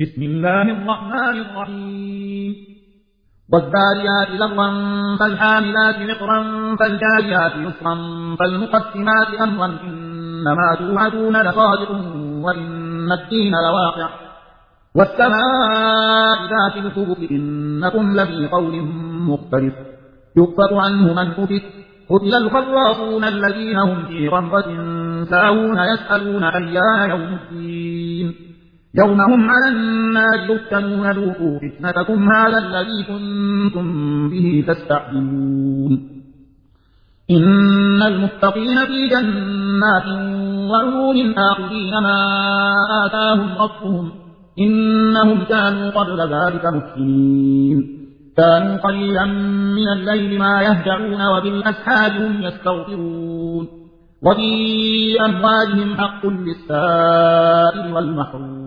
بسم الله الرحمن الرحيم والذاريات لغوا فالحاملات مقرا فالجاريات يسرا فالمقسمات أمرا إنما توعدون لصادق وإن الدين لواقع والسماء ذات الحبك إنكم لفي قول مختلف يؤفك عنه من أفك قتل الخراصون الذين هم في غمرة ساهون يسألون أيان يوم الدين يوم هم على النار يفتنون ذوقوا فتنتكم هذا الذي كنتم به تستعجلون. إن المتقين في جنات وعيون آخذين ما آتاهم ربهم. إنهم كانوا قبل ذلك محسنين. كانوا قليلا من الليل ما يهجعون وبالأسحاب هم يستغفرون. وفي أموالهم حق للسائل والمحروم.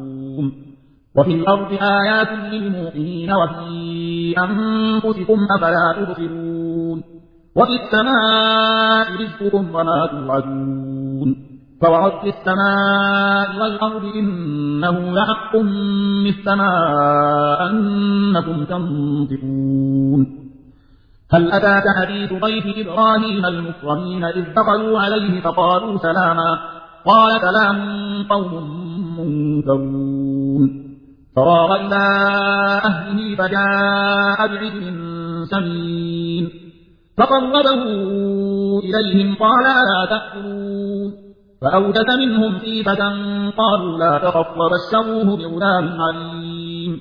وفي الأرض آيات للموقنين وفي أنفسكم أفلا تبصرون وفي السماء رزقكم وما توعدون فورب السماء والأرض إنه لحق مثل ما أنكم تنطقون هل أتاك حديث ضيف إبراهيم المكرمين إذ دخلوا عليه فقالوا سلاما قال سلام قوم منكرون فراغ إلى أهله فجاء بعجل سمين. فقربه إليهم قال لا تأكلون. فأوجس منهم خيفة قالوا لا تخف وبشروه بغلام عليم.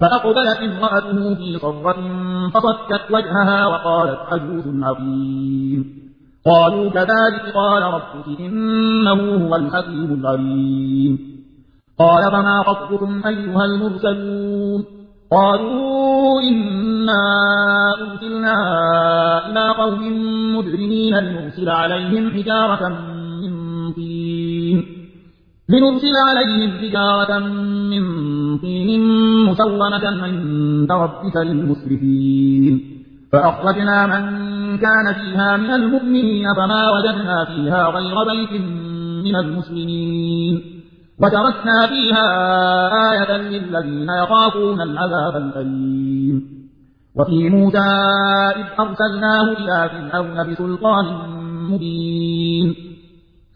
فأقبلت امرأته في صرة فصكت وجهها وقالت عجوز عظيم. قالوا كذلك قال ربك إنه هو الحكيم العليم. قال فما خطبكم أيها المرسلون؟ قالوا إنا أرسلنا إلى قوم مجرمين لنرسل عليهم حجارة من طين. لنرسل عليهم حجارة من طين مسومة عند ربك للمسرفين. فأخرجنا من كان فيها من المؤمنين فما وجدنا فيها غير بيت من المسلمين. وتركنا فيها آية للذين يخافون العذاب الأليم. وفي موسى إذ أرسلناه إلى فرعون بسلطان مبين.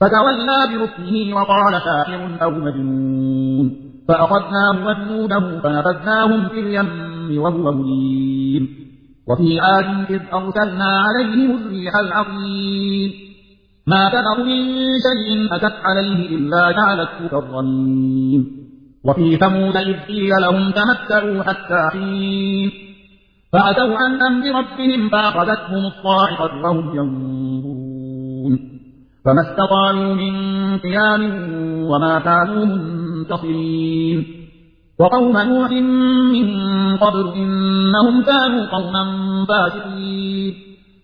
فتولى بركنه وقال ساحر أو مجنون. فأخذناه وجنوده فنبذناهم في اليم وهو مليم. وفي عاد إذ أرسلنا عليهم الريح العظيم. ما تذر من شيء أتت عليه إلا جعلته كالرميم. وفي ثمود إذ قيل لهم تمتعوا حتى حين. فأتوا عن أمر ربهم فأخذتهم الصاعقة وهم ينظرون. فما استطاعوا من قيام وما كانوا منتصرين. وقوم نوح من قبل إنهم كانوا قوما فاسقين.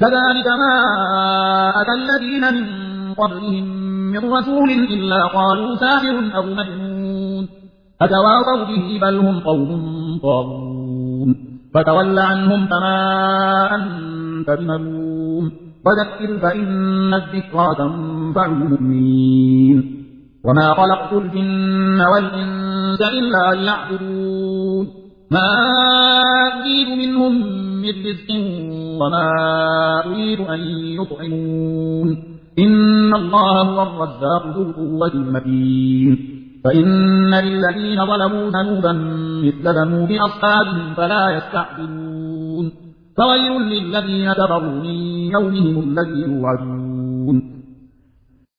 كذلك ما أتى الذين من قبلهم من رسول إلا قالوا ساحر أو مجنون. أتواصوا به بل هم قوم طاغون. فتول عنهم فما أنت بملوم. وذكر فإن الذكرى تنفع المؤمنين. وما خلقت الجن والإنس إلا ليعبدون. ما أريد منهم من رزق وما أريد أن يطعمون. إن الله هو الرزاق ذو القوة المتين. فإن للذين ظلموا ذنوبا مثل ذنوب أصحابهم فلا يستعجلون. فويل للذين كفروا من يومهم الذي يوعدون.